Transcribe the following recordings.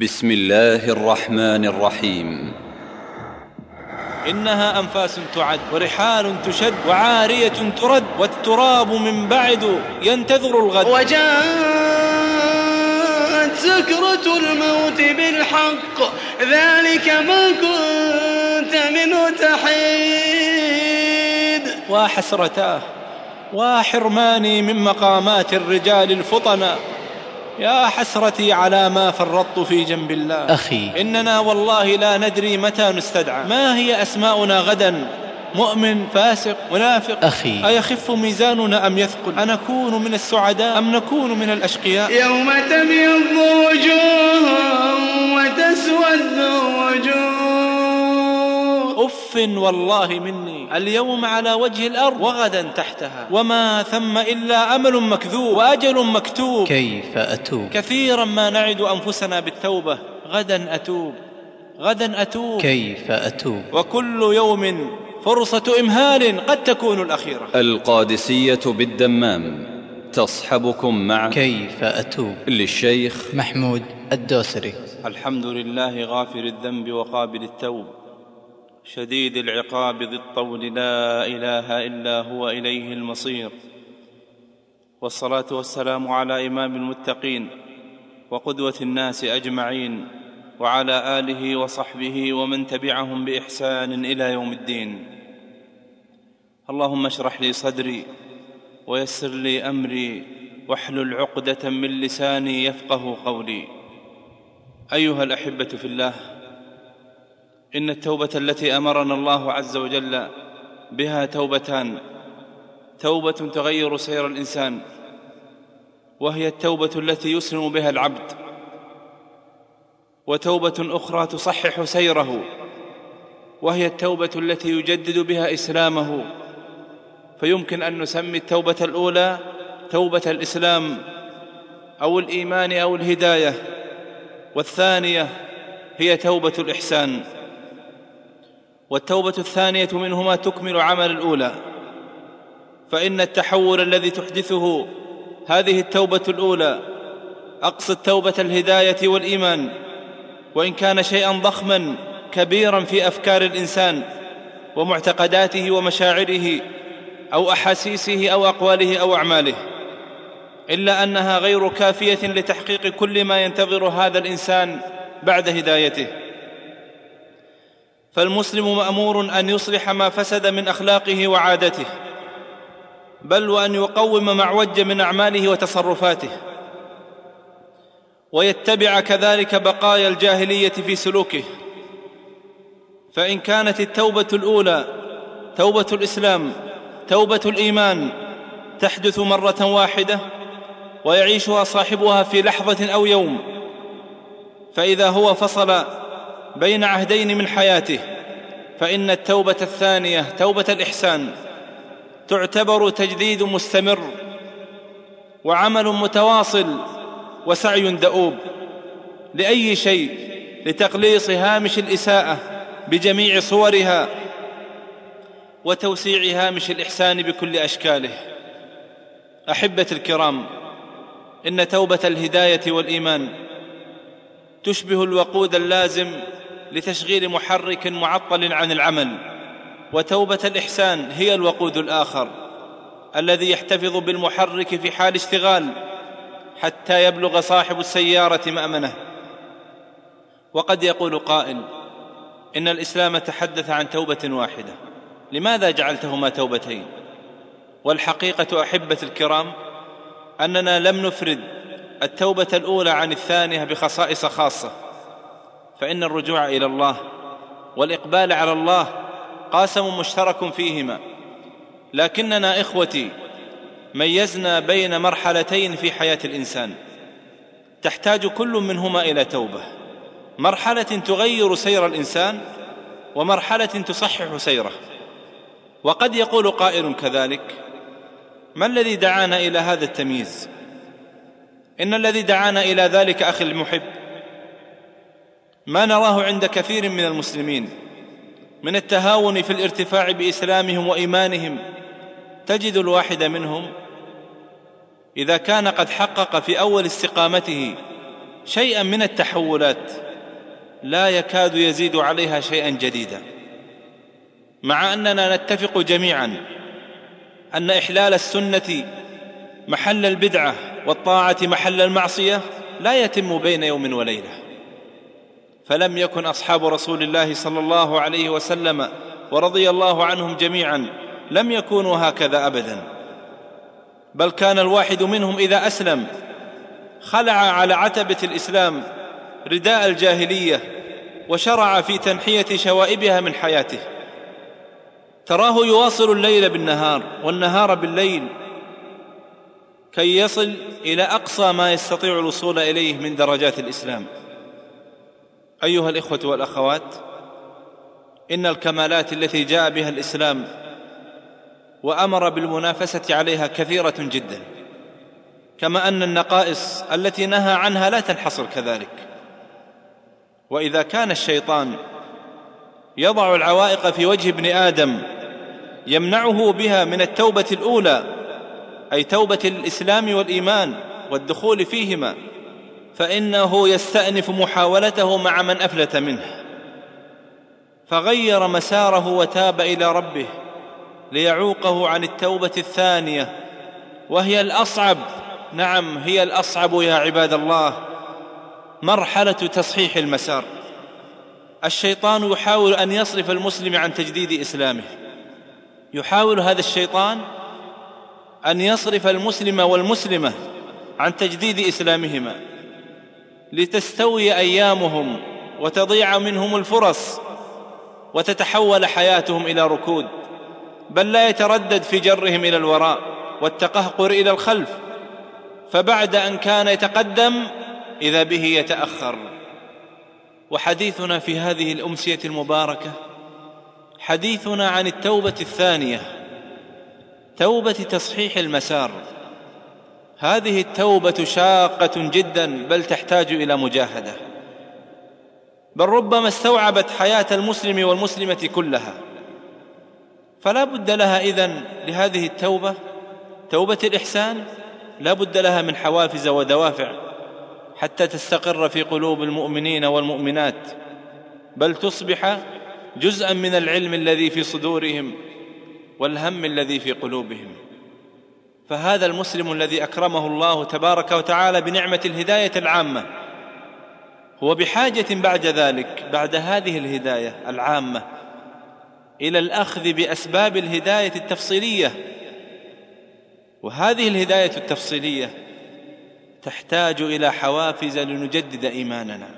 بسم الله الرحمن الرحيم. إنها أنفاس تعد ورحال تشد وعارية ترد والتراب من بعد ينتظر الغد. وجاءت سكرة الموت بالحق. ذلك ما كنت منه تحيد. وحسرتاه وحرماني من مقامات الرجال الفطنا يا حسرتي على ما فرطت في جنب الله. أخي. إننا والله لا ندري متى نستدعى. ما هي أسماؤنا غدا؟ مؤمن فاسق منافق. أخي. أيخف ميزاننا أم يثقل؟ أنكون من السعداء أم نكون من الأشقياء؟ يوم تبيض وجوه وتسود وجوه أف والله مني. اليوم على وجه الأرض وغدا تحتها. وما ثم إلا أمل مكذوب وأجل مكتوب. كيف أتوب؟ كثيرا ما نعد أنفسنا بالتوبة. غدا أتوب. غدا أتوب. كيف أتوب؟ وكل يوم فرصة إمهال قد تكون الأخيرة. القادسية بالدمام. تصحبكم مع كيف أتوب؟ للشيخ محمود الدوسري. الحمد لله غافر الذنب وقابل التوب. شديد العقاب ذي الطول لا إله إلا هو إليه المصير. والصلاة والسلام على إمام المتقين وقدوة الناس أجمعين وعلى آله وصحبه ومن تبعهم بإحسان إلى يوم الدين. اللهم اشرح لي صدري ويسر لي أمري واحلل عقدة من لساني يفقه قولي. أيها الأحبة في الله إن التوبة التي أمرنا الله عز وجل بها توبتان. توبة تغير سير الإنسان وهي التوبة التي يسلم بها العبد. وتوبة أخرى تصحح سيره وهي التوبة التي يجدد بها إسلامه. فيمكن أن نسمي التوبة الأولى توبة الإسلام أو الإيمان أو الهداية. والثانية هي توبة الإحسان. والتوبة الثانية منهما تكمل عمل الأولى. فإن التحول الذي تحدثه هذه التوبة الأولى اقصد توبه الهداية والإيمان وإن كان شيئا ضخما كبيرا في أفكار الإنسان ومعتقداته ومشاعره أو أحاسيسه أو أقواله أو أعماله. إلا أنها غير كافية لتحقيق كل ما ينتظر هذا الإنسان بعد هدايته. فالمسلم مأمور أن يصلح ما فسد من أخلاقه وعادته بل وأن يقوم ما اعوج من أعماله وتصرفاته ويتبع كذلك بقايا الجاهلية في سلوكه. فإن كانت التوبة الأولى توبة الإسلام توبة الإيمان تحدث مرة واحدة ويعيشها صاحبها في لحظة أو يوم فإذا هو فصل بين عهدين من حياته فإن التوبة الثانية توبة الإحسان تعتبر تجديد مستمر وعمل متواصل وسعي دؤوب لأي شيء لتقليص هامش الإساءة بجميع صورها وتوسيع هامش الإحسان بكل أشكاله. أحبتي الكرام إن توبة الهداية والإيمان تشبه الوقود اللازم لتشغيل محرك معطل عن العمل وتوبة الإحسان هي الوقود الآخر الذي يحتفظ بالمحرك في حال اشتغال حتى يبلغ صاحب السيارة مأمنه. وقد يقول قائل إن الإسلام تحدث عن توبة واحدة لماذا جعلتهما توبتين؟ والحقيقة أحبة الكرام أننا لم نفرد التوبة الأولى عن الثانية بخصائص خاصة. فإن الرجوع إلى الله والإقبال على الله قاسم مشترك فيهما. لكننا إخوتي ميزنا بين مرحلتين في حياة الإنسان. تحتاج كل منهما إلى توبة. مرحلة تغير سير الإنسان ومرحلة تصحح سيره. وقد يقول قائل كذلك ما الذي دعانا إلى هذا التمييز؟ إن الذي دعانا إلى ذلك أخي المحب ما نراه عند كثير من المسلمين. من التهاون في الارتفاع بإسلامهم وإيمانهم تجد الواحد منهم إذا كان قد حقق في أول استقامته شيئا من التحولات لا يكاد يزيد عليها شيئا جديدا. مع أننا نتفق جميعا أن إحلال السنة محل البدعة والطاعة محل المعصية لا يتم بين يوم وليلة. فلم يكن أصحاب رسول الله صلى الله عليه وسلم ورضي الله عنهم جميعا لم يكونوا هكذا ابدا. بل كان الواحد منهم إذا أسلم خلع على عتبة الإسلام رداء الجاهلية وشرع في تنحية شوائبها من حياته. تراه يواصل الليل بالنهار والنهار بالليل كي يصل إلى أقصى ما يستطيع الوصول إليه من درجات الإسلام. أيها الإخوة والأخوات إن الكمالات التي جاء بها الإسلام وأمر بالمنافسة عليها كثيرة جدا كما أن النقائص التي نهى عنها لا تنحصر كذلك. وإذا كان الشيطان يضع العوائق في وجه ابن آدم يمنعه بها من التوبة الأولى أي توبة الإسلام والإيمان والدخول فيهما فإنه يستأنف محاولته مع من أفلت منه. فغير مساره وتاب إلى ربه ليعوقه عن التوبة الثانية. وهي الأصعب. نعم هي الأصعب يا عباد الله. مرحلة تصحيح المسار. الشيطان يحاول أن يصرف المسلم عن تجديد إسلامه. يحاول هذا الشيطان أن يصرف المسلم والمسلمة عن تجديد إسلامهما. لتستوي أيامهم وتضيع منهم الفرص وتتحول حياتهم إلى ركود بل لا يتردد في جرهم إلى الوراء والتقهقر إلى الخلف فبعد أن كان يتقدم إذا به يتأخر. وحديثنا في هذه الأمسية المباركة حديثنا عن التوبة الثانية توبة تصحيح المسار. هذه التوبة شاقة جدا بل تحتاج إلى مجاهدة. بل ربما استوعبت حياة المسلم والمسلمة كلها. فلا بد لها إذن لهذه التوبة. توبة الإحسان لا بد لها من حوافز ودوافع حتى تستقر في قلوب المؤمنين والمؤمنات. بل تصبح جزءا من العلم الذي في صدورهم والهم الذي في قلوبهم. فهذا المسلم الذي أكرمه الله تبارك وتعالى بنعمة الهداية العامة هو بحاجة بعد ذلك بعد هذه الهداية العامة إلى الأخذ بأسباب الهداية التفصيلية. وهذه الهداية التفصيلية تحتاج إلى حوافز لنجدد إيماننا.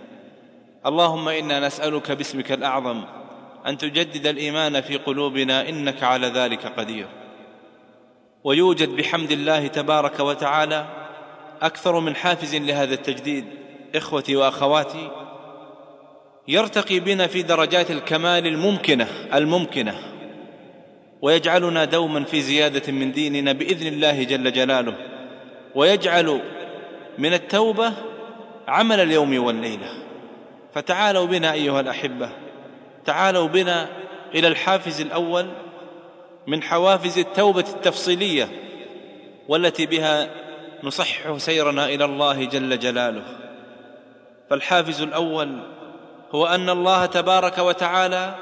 اللهم إنا نسألك باسمك الأعظم أن تجدد الإيمان في قلوبنا إنك على ذلك قدير. ويوجد بحمد الله تبارك وتعالى أكثر من حافز لهذا التجديد إخوتي وأخواتي يرتقي بنا في درجات الكمال الممكنة الممكنة ويجعلنا دوما في زيادة من ديننا بإذن الله جل جلاله ويجعل من التوبة عمل اليوم والليلة. فتعالوا بنا أيها الأحبة تعالوا بنا إلى الحافز الأول من حوافز التوبة التفصيلية والتي بها نصحح سيرنا إلى الله جل جلاله. فالحافز الأول هو أن الله تبارك وتعالى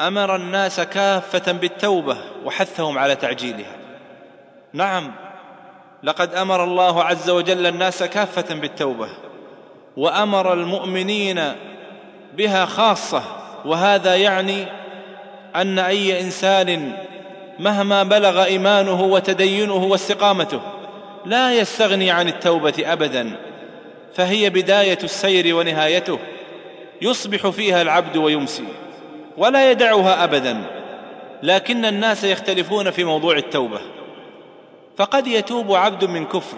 أمر الناس كافة بالتوبة وحثهم على تعجيلها. نعم لقد أمر الله عز وجل الناس كافة بالتوبة وأمر المؤمنين بها خاصة وهذا يعني أن أي إنسان مهما بلغ إيمانه وتدينه واستقامته لا يستغني عن التوبة ابدا فهي بداية السير ونهايته يصبح فيها العبد ويمسي ولا يدعها ابدا لكن الناس يختلفون في موضوع التوبة. فقد يتوب عبد من كفر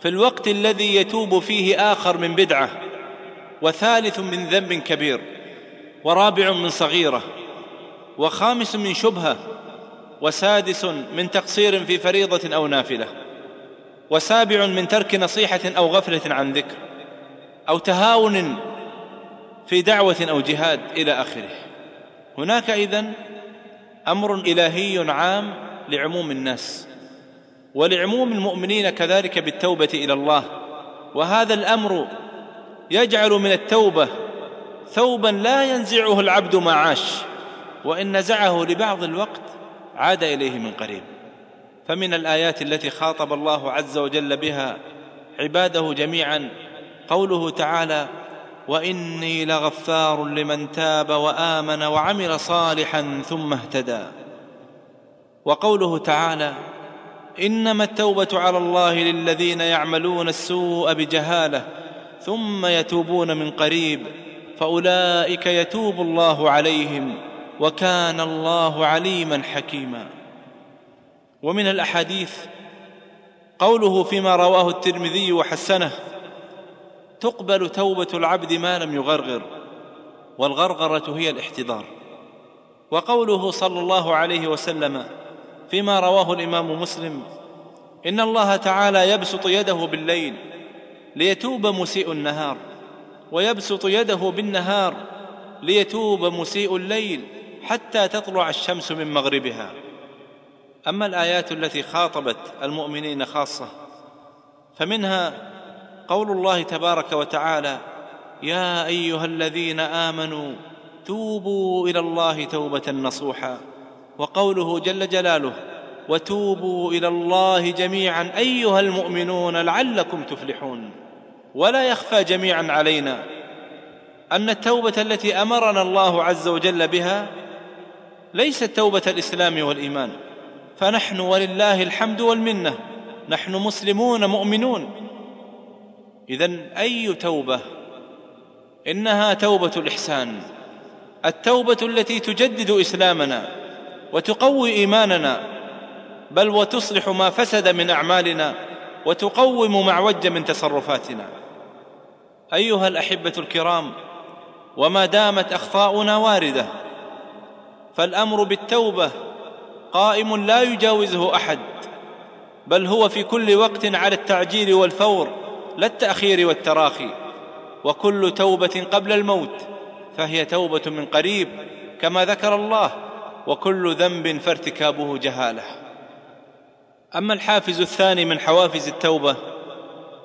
في الوقت الذي يتوب فيه آخر من بدعة وثالث من ذنب كبير ورابع من صغيرة. وخامس من شبهة وسادس من تقصير في فريضة أو نافلة وسابع من ترك نصيحة أو غفلة عن ذكر أو تهاون في دعوة أو جهاد إلى آخره. هناك إذن أمر إلهي عام لعموم الناس ولعموم المؤمنين كذلك بالتوبة إلى الله. وهذا الأمر يجعل من التوبة ثوبا لا ينزعه العبد ما عاش. وإن نزعه لبعض الوقت عاد إليه من قريب. فمن الآيات التي خاطب الله عز وجل بها عباده جميعا قوله تعالى وإني لغفار لمن تاب وآمن وعمل صالحا ثم اهتدى. وقوله تعالى إنما التوبة على الله للذين يعملون السوء بجهالة ثم يتوبون من قريب فأولئك يتوب الله عليهم. وكان الله عليما حكيما. ومن الأحاديث قوله فيما رواه الترمذي وحسنه تقبل توبة العبد ما لم يغرغر والغرغرة هي الاحتضار. وقوله صلى الله عليه وسلم فيما رواه الإمام مسلم إن الله تعالى يبسط يده بالليل ليتوب مسيء النهار ويبسط يده بالنهار ليتوب مسيء الليل حتى تطلع الشمس من مغربها. أما الآيات التي خاطبت المؤمنين خاصة فمنها قول الله تبارك وتعالى يا أيها الذين آمنوا توبوا إلى الله توبة نصوحا وقوله جل جلاله وتوبوا إلى الله جميعا أيها المؤمنون لعلكم تفلحون ولا يخفى جميعا علينا أن التوبة التي أمرنا الله عز وجل بها ليست توبة الإسلام والإيمان. فنحن ولله الحمد والمنة. نحن مسلمون مؤمنون. اذا أي توبة؟ إنها توبة الإحسان. التوبة التي تجدد إسلامنا وتقوي إيماننا بل وتصلح ما فسد من أعمالنا وتقوم ما اعوج من تصرفاتنا. أيها الأحبة الكرام وما دامت أخطاؤنا واردة فالأمر بالتوبة قائم لا يجاوزه أحد بل هو في كل وقت على التعجيل والفور لا التأخير والتراخي. وكل توبة قبل الموت فهي توبة من قريب كما ذكر الله وكل ذنب فارتكابه جهالة. أما الحافز الثاني من حوافز التوبة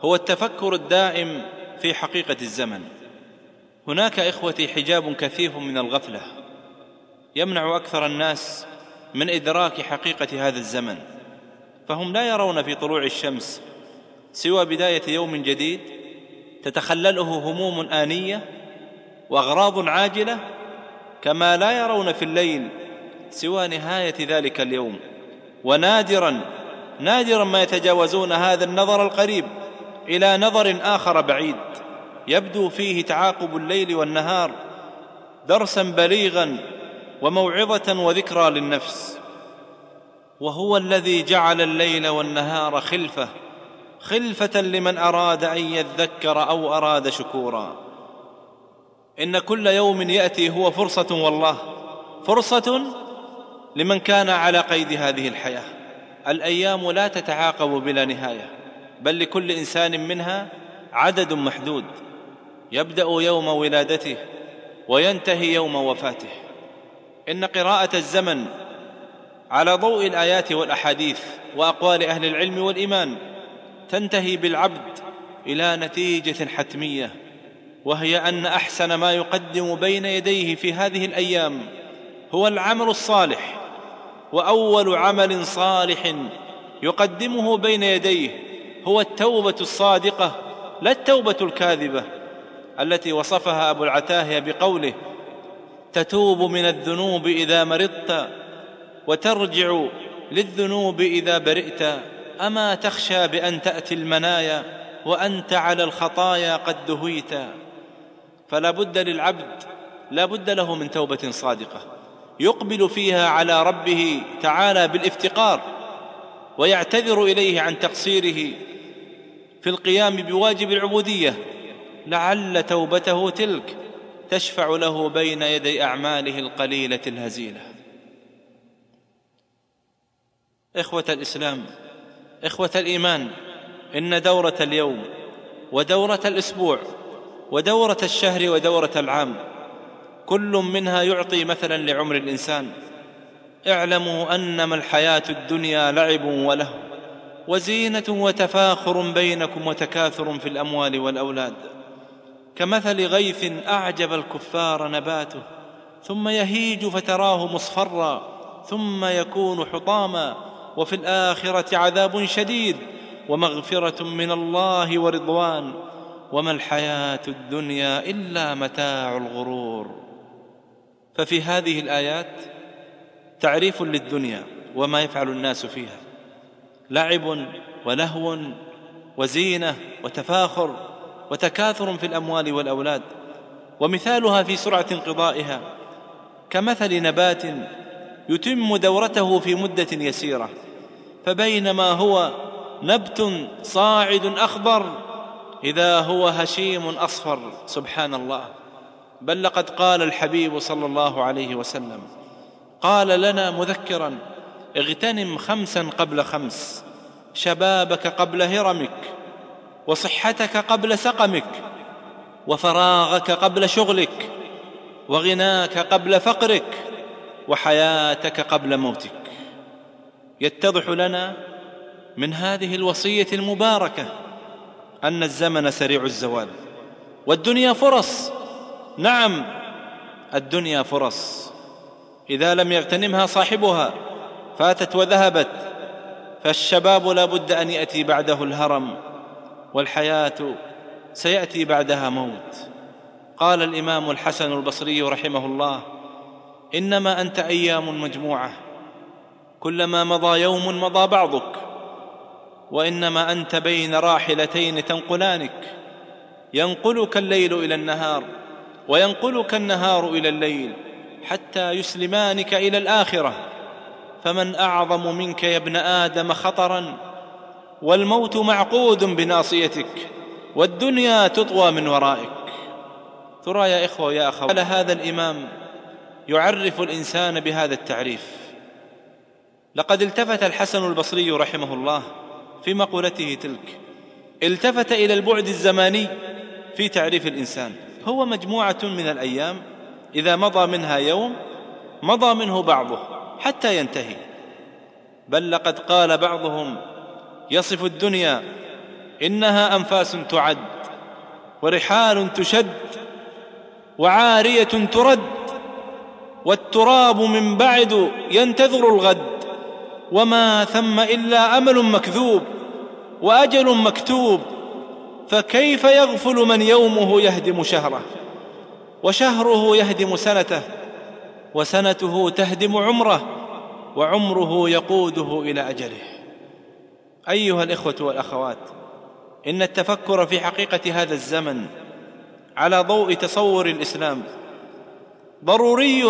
هو التفكر الدائم في حقيقة الزمن. هناك إخوتي حجاب كثيف من الغفلة. يمنع أكثر الناس من إدراك حقيقة هذا الزمن. فهم لا يرون في طلوع الشمس سوى بداية يوم جديد تتخلله هموم آنية وأغراض عاجلة كما لا يرون في الليل سوى نهاية ذلك اليوم. ونادرا نادرا ما يتجاوزون هذا النظر القريب إلى نظر آخر بعيد. يبدو فيه تعاقب الليل والنهار درسا بليغا وموعظة وذكرى للنفس. وهو الذي جعل الليل والنهار خلفة خلفة لمن أراد أن يذكر أو أراد شكورا. إن كل يوم يأتي هو فرصة والله فرصة لمن كان على قيد هذه الحياة. الأيام لا تتعاقب بلا نهاية بل لكل إنسان منها عدد محدود. يبدأ يوم ولادته وينتهي يوم وفاته. إن قراءة الزمن على ضوء الآيات والأحاديث وأقوال أهل العلم والإيمان تنتهي بالعبد إلى نتيجة حتمية وهي أن أحسن ما يقدم بين يديه في هذه الأيام هو العمل الصالح وأول عمل صالح يقدمه بين يديه هو التوبة الصادقة لا التوبة الكاذبة التي وصفها أبو العتاهية بقوله تتوب من الذنوب إذا مرضت وترجع للذنوب إذا برئت. أما تخشى بأن تأتي المنايا وأنت على الخطايا قد دهيت. فلا بد للعبد لا بد له من توبة صادقة. يقبل فيها على ربه تعالى بالافتقار ويعتذر إليه عن تقصيره في القيام بواجب العبودية. لعل توبته تلك. تشفع له بين يدي أعماله القليلة الهزيلة. إخوة الإسلام إخوة الإيمان إن دورة اليوم ودورة الأسبوع ودورة الشهر ودورة العام كل منها يعطي مثلا لعمر الإنسان. اعلموا أنما الحياة الدنيا لعب وله وزينة وتفاخر بينكم وتكاثر في الأموال والأولاد. كمثل غيث أعجب الكفار نباته ثم يهيج فتراه مصفرا ثم يكون حطاما وفي الآخرة عذاب شديد ومغفرة من الله ورضوان. وما الحياة الدنيا إلا متاع الغرور. ففي هذه الآيات تعريف للدنيا وما يفعل الناس فيها لعب ولهو وزينة وتفاخر. وتكاثر في الأموال والأولاد ومثالها في سرعة انقضائها كمثل نبات يتم دورته في مدة يسيرة فبينما هو نبت صاعد أخضر إذا هو هشيم أصفر سبحان الله. بل لقد قال الحبيب صلى الله عليه وسلم قال لنا مذكرا اغتنم خمسا قبل خمس شبابك قبل هرمك وصحتك قبل سقمك وفراغك قبل شغلك وغناك قبل فقرك وحياتك قبل موتك. يتضح لنا من هذه الوصية المباركة أن الزمن سريع الزوال. والدنيا فرص. نعم الدنيا فرص. إذا لم يغتنمها صاحبها فاتت وذهبت فالشباب لا بد أن يأتي بعده الهرم. والحياة سيأتي بعدها موت. قال الإمام الحسن البصري رحمه الله إنما أنت أيام مجموعة كلما مضى يوم مضى بعضك وإنما أنت بين راحلتين تنقلانك. ينقلك الليل إلى النهار وينقلك النهار إلى الليل حتى يسلمانك إلى الآخرة. فمن أعظم منك يا ابن آدم خطرا والموت معقود بناصيتك والدنيا تطوى من ورائك. ترى يا إخوة يا أخوة على هذا الإمام يعرف الإنسان بهذا التعريف. لقد التفت الحسن البصري رحمه الله في مقولته تلك التفت إلى البعد الزماني في تعريف الإنسان. هو مجموعة من الأيام إذا مضى منها يوم مضى منه بعضه حتى ينتهي. بل لقد قال بعضهم يصف الدنيا إنها أنفاس تعد ورحال تشد وعارية ترد والتراب من بعد ينتظر الغد وما ثم إلا أمل مكذوب وأجل مكتوب فكيف يغفل من يومه يهدم شهره وشهره يهدم سنته وسنته تهدم عمره وعمره يقوده إلى أجله أيها الإخوة والأخوات إن التفكر في حقيقة هذا الزمن على ضوء تصور الإسلام ضروري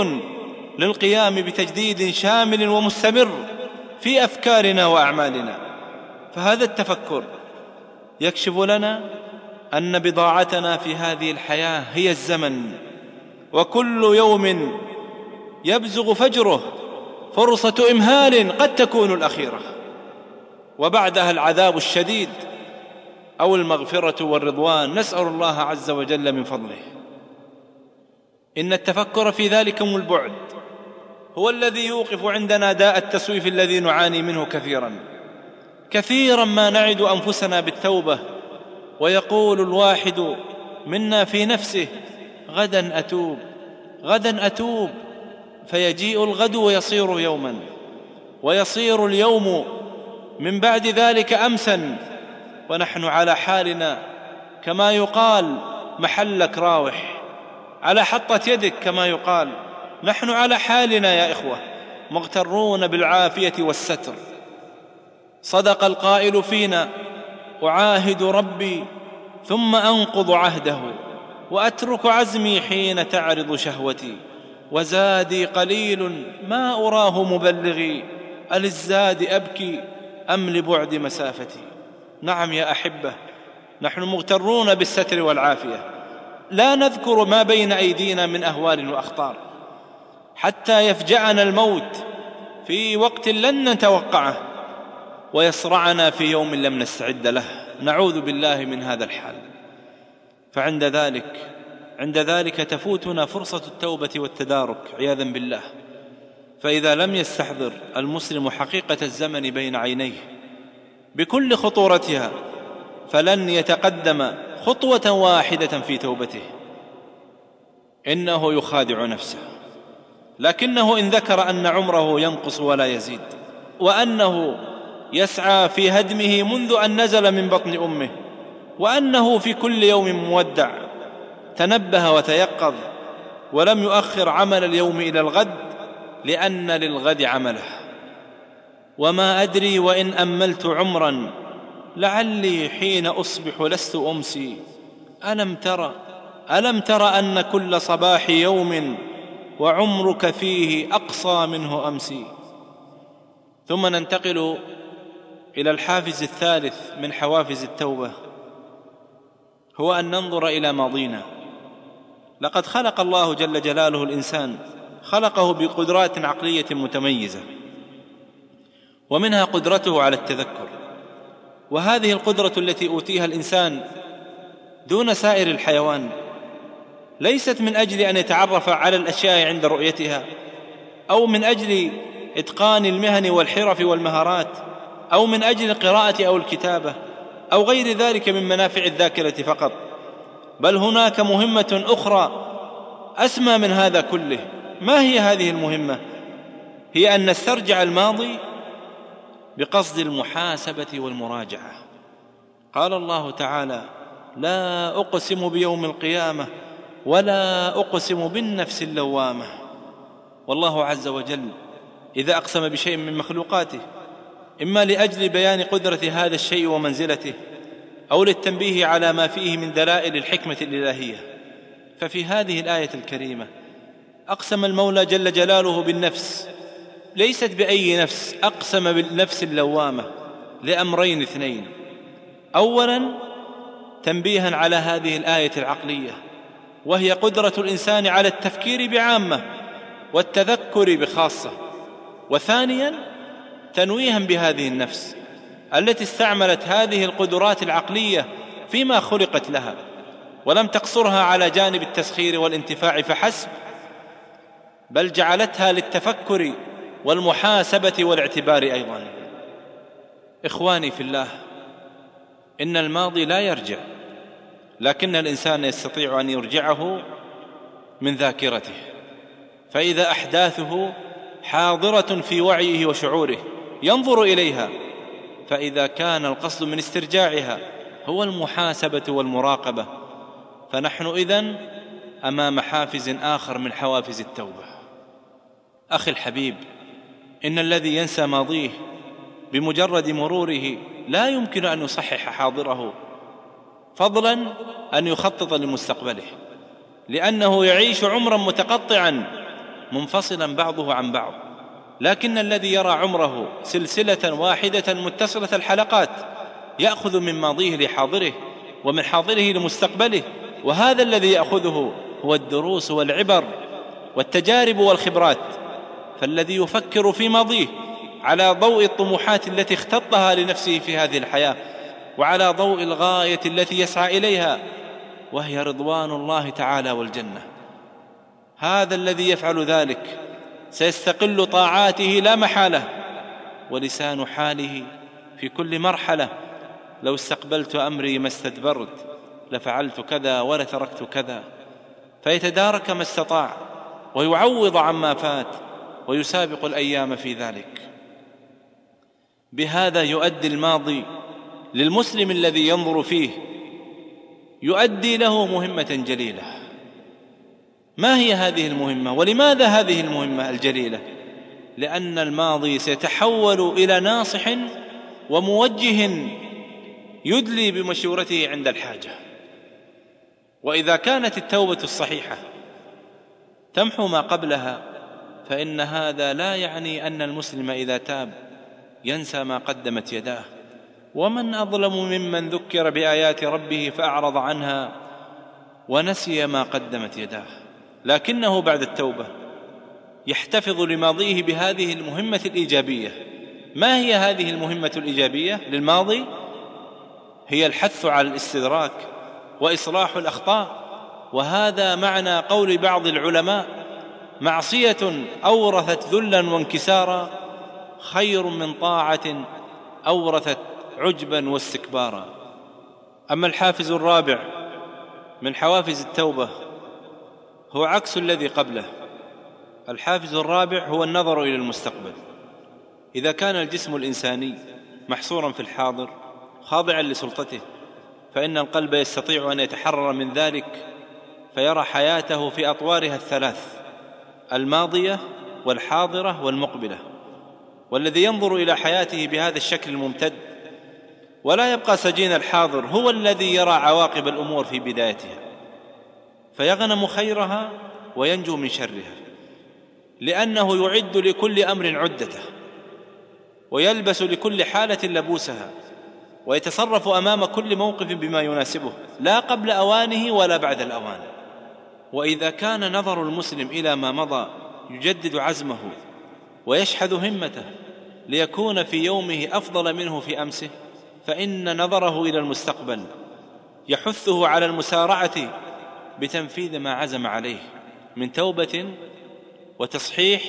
للقيام بتجديد شامل ومستمر في أفكارنا وأعمالنا. فهذا التفكر يكشف لنا أن بضاعتنا في هذه الحياة هي الزمن وكل يوم يبزغ فجره فرصة إمهال قد تكون الأخيرة. وبعدها العذاب الشديد أو المغفرة والرضوان. نسأل الله عز وجل من فضله. إن التفكر في ذلكم البعد هو الذي يوقف عندنا داء التسويف الذي نعاني منه كثيرا. كثيرا ما نعد أنفسنا بالتوبة ويقول الواحد منا في نفسه غدا أتوب غدا أتوب فيجيء الغد ويصير يوما ويصير اليوم من بعد ذلك أمسا ونحن على حالنا كما يقال محلك راوح. على حطة يدك كما يقال. نحن على حالنا يا إخوة مغترون بالعافية والستر. صدق القائل فينا أعاهد ربي ثم أنقض عهده وأترك عزمي حين تعرض شهوتي. وزادي قليل ما أراه مبلغي. الزاد أبكي أم لبعد مسافتي؟ نعم يا أحبة نحن مغترون بالستر والعافية. لا نذكر ما بين أيدينا من أهوال وأخطار. حتى يفجعنا الموت في وقت لن نتوقعه. ويصرعنا في يوم لم نستعد له. نعوذ بالله من هذا الحال. فعند ذلك عند ذلك تفوتنا فرصة التوبة والتدارك عياذا بالله. فإذا لم يستحضر المسلم حقيقة الزمن بين عينيه بكل خطورتها فلن يتقدم خطوة واحدة في توبته. إنه يخادع نفسه. لكنه إن ذكر أن عمره ينقص ولا يزيد وأنه يسعى في هدمه منذ أن نزل من بطن أمه وأنه في كل يوم مودع تنبه وتيقظ ولم يؤخر عمل اليوم إلى الغد لأن للغد عمله. وما أدري وإن أملت عمرا لعلي حين أصبح لست أمسي. ألم تر ألم تر أن كل صباح يوم وعمرك فيه أقصى منه أمسي. ثم ننتقل إلى الحافز الثالث من حوافز التوبة. هو أن ننظر إلى ماضينا. لقد خلق الله جل جلاله الإنسان. خلقه بقدرات عقلية متميزة ومنها قدرته على التذكر. وهذه القدرة التي أوتيها الإنسان دون سائر الحيوان ليست من أجل أن يتعرف على الأشياء عند رؤيتها أو من أجل إتقان المهن والحرف والمهارات أو من أجل القراءة أو الكتابة أو غير ذلك من منافع الذاكرة فقط. بل هناك مهمة أخرى أسمى من هذا كله ما هي هذه المهمة؟ هي أن نسترجع الماضي بقصد المحاسبة والمراجعة. قال الله تعالى لا أقسم بيوم القيامة ولا أقسم بالنفس اللوامة. والله عز وجل إذا أقسم بشيء من مخلوقاته إما لأجل بيان قدرة هذا الشيء ومنزلته أو للتنبيه على ما فيه من دلائل الحكمة الإلهية. ففي هذه الآية الكريمة أقسم المولى جل جلاله بالنفس ليست بأي نفس أقسم بالنفس اللوامة لأمرين اثنين. اولا تنبيها على هذه الآية العقلية وهي قدرة الإنسان على التفكير بعامة والتذكر بخاصة. وثانيا تنويها بهذه النفس التي استعملت هذه القدرات العقلية فيما خلقت لها ولم تقصرها على جانب التسخير والانتفاع فحسب بل جعلتها للتفكر والمحاسبة والاعتبار أيضا. إخواني في الله إن الماضي لا يرجع لكن الإنسان يستطيع أن يرجعه من ذاكرته. فإذا أحداثه حاضرة في وعيه وشعوره ينظر إليها فإذا كان القصد من استرجاعها هو المحاسبة والمراقبة فنحن إذن أمام حافز آخر من حوافز التوبة. أخي الحبيب إن الذي ينسى ماضيه بمجرد مروره لا يمكن أن يصحح حاضره فضلا أن يخطط لمستقبله لأنه يعيش عمرا متقطعا منفصلا بعضه عن بعض لكن الذي يرى عمره سلسلة واحدة متصلة الحلقات يأخذ من ماضيه لحاضره ومن حاضره لمستقبله وهذا الذي يأخذه هو الدروس والعبر والتجارب والخبرات. فالذي يفكر في ماضيه على ضوء الطموحات التي اختطها لنفسه في هذه الحياة وعلى ضوء الغاية التي يسعى إليها وهي رضوان الله تعالى والجنة. هذا الذي يفعل ذلك سيستقل طاعاته لا محالة ولسان حاله في كل مرحلة. لو استقبلت أمري ما استدبرت لفعلت كذا ولتركت كذا. فيتدارك ما استطاع ويعوض عما فات. ويسابق الأيام في ذلك. بهذا يؤدي الماضي للمسلم الذي ينظر فيه يؤدي له مهمة جليلة. ما هي هذه المهمة؟ ولماذا هذه المهمة الجليلة؟ لأن الماضي سيتحول إلى ناصح وموجه يدلي بمشورته عند الحاجة. وإذا كانت التوبة الصحيحة تمحو ما قبلها فإن هذا لا يعني أن المسلم إذا تاب ينسى ما قدمت يداه. ومن أظلم ممن ذكر بآيات ربه فأعرض عنها ونسي ما قدمت يداه. لكنه بعد التوبة يحتفظ لماضيه بهذه المهمة الإيجابية. ما هي هذه المهمة الإيجابية للماضي؟ هي الحث على الاستدراك وإصلاح الأخطاء. وهذا معنى قول بعض العلماء معصية أورثت ذلا وانكسارا خير من طاعة أورثت عجبا واستكبارا. أما الحافز الرابع من حوافز التوبة هو عكس الذي قبله. الحافز الرابع هو النظر إلى المستقبل. إذا كان الجسم الإنساني محصورا في الحاضر خاضعا لسلطته فإن القلب يستطيع أن يتحرر من ذلك فيرى حياته في أطوارها الثلاث. الماضية والحاضرة والمقبلة والذي ينظر إلى حياته بهذا الشكل الممتد ولا يبقى سجين الحاضر هو الذي يرى عواقب الأمور في بدايتها فيغنم خيرها وينجو من شرها لأنه يعد لكل أمر عدته ويلبس لكل حالة لبوسها ويتصرف أمام كل موقف بما يناسبه لا قبل أوانه ولا بعد الأوان. وإذا كان نظر المسلم إلى ما مضى يجدد عزمه ويشحذ همته ليكون في يومه أفضل منه في أمسه فإن نظره إلى المستقبل يحثه على المسارعة بتنفيذ ما عزم عليه. من توبة وتصحيح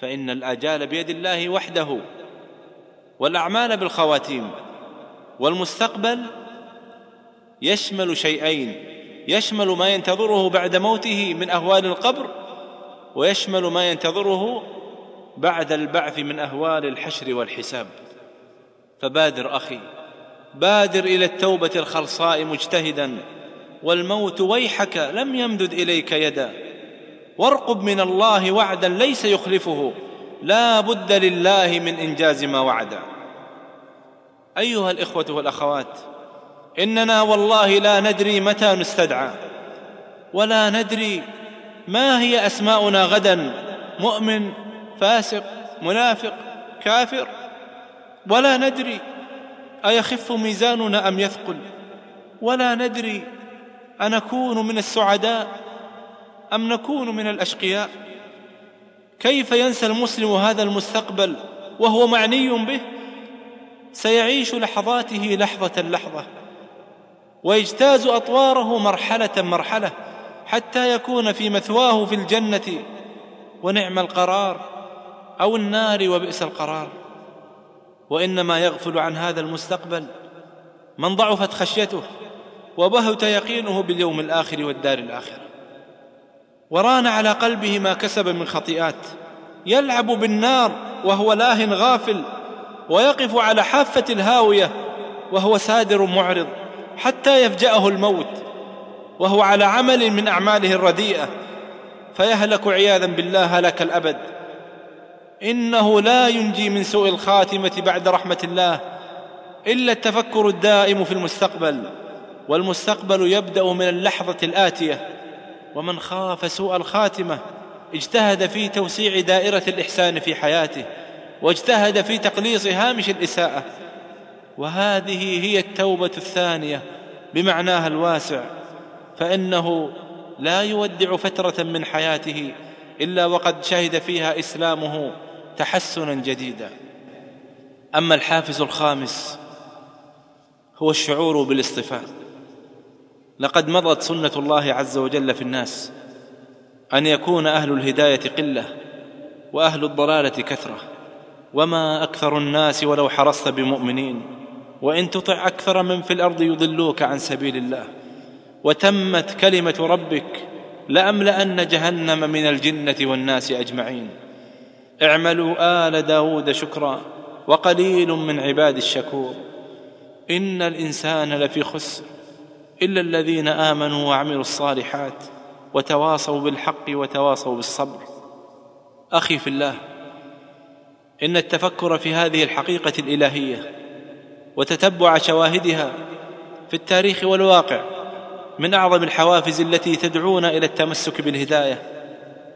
فإن الآجال بيد الله وحده والأعمال بالخواتيم والمستقبل يشمل شيئين يشمل ما ينتظره بعد موته من أهوال القبر ويشمل ما ينتظره بعد البعث من أهوال الحشر والحساب. فبادر أخي بادر إلى التوبة الخلصاء مجتهدا والموت ويحك لم يمدد إليك يدا. وارقب من الله وعدا ليس يخلفه لا بد لله من إنجاز ما وعدا. أيها الإخوة والأخوات إننا والله لا ندري متى نستدعى ولا ندري ما هي أسماؤنا غدا مؤمن فاسق منافق كافر ولا ندري أيخف ميزاننا أم يثقل ولا ندري أنكون من السعداء أم نكون من الأشقياء. كيف ينسى المسلم هذا المستقبل وهو معني به؟ سيعيش لحظاته لحظة لحظة. ويجتاز أطواره مرحلة مرحلة حتى يكون في مثواه في الجنة. ونعم القرار أو النار وبئس القرار. وإنما يغفل عن هذا المستقبل من ضعفت خشيته وبهت يقينه باليوم الآخر والدار الآخرة. وران على قلبه ما كسب من خطيئات. يلعب بالنار وهو لاه غافل ويقف على حافة الهاوية وهو سادر معرض. حتى يفجأه الموت وهو على عمل من أعماله الرديئة فيهلك عياذا بالله هلك الأبد. إنه لا ينجي من سوء الخاتمة بعد رحمة الله إلا التفكر الدائم في المستقبل والمستقبل يبدأ من اللحظة الآتية ومن خاف سوء الخاتمة اجتهد في توسيع دائرة الإحسان في حياته واجتهد في تقليص هامش الإساءة وهذه هي التوبة الثانية بمعناها الواسع فإنه لا يودع فترة من حياته إلا وقد شهد فيها إسلامه تحسنا جديدا. أما الحافز الخامس هو الشعور بالاصطفاء لقد مضت سنة الله عز وجل في الناس أن يكون أهل الهداية قلة وأهل الضلالة كثرة. وما أكثر الناس ولو حرصت بمؤمنين وإن تطع أكثر من في الأرض يضلوك عن سبيل الله. وتمت كلمة ربك لأملأن جهنم من الجنة والناس أجمعين. اعملوا آل داود شكرا وقليل من عباد الشكور. إن الإنسان لفي خسر إلا الذين آمنوا وعملوا الصالحات وتواصوا بالحق وتواصوا بالصبر. أخي في الله إن التفكر في هذه الحقيقة الإلهية وتتبع شواهدها في التاريخ والواقع من أعظم الحوافز التي تدعونا إلى التمسك بالهداية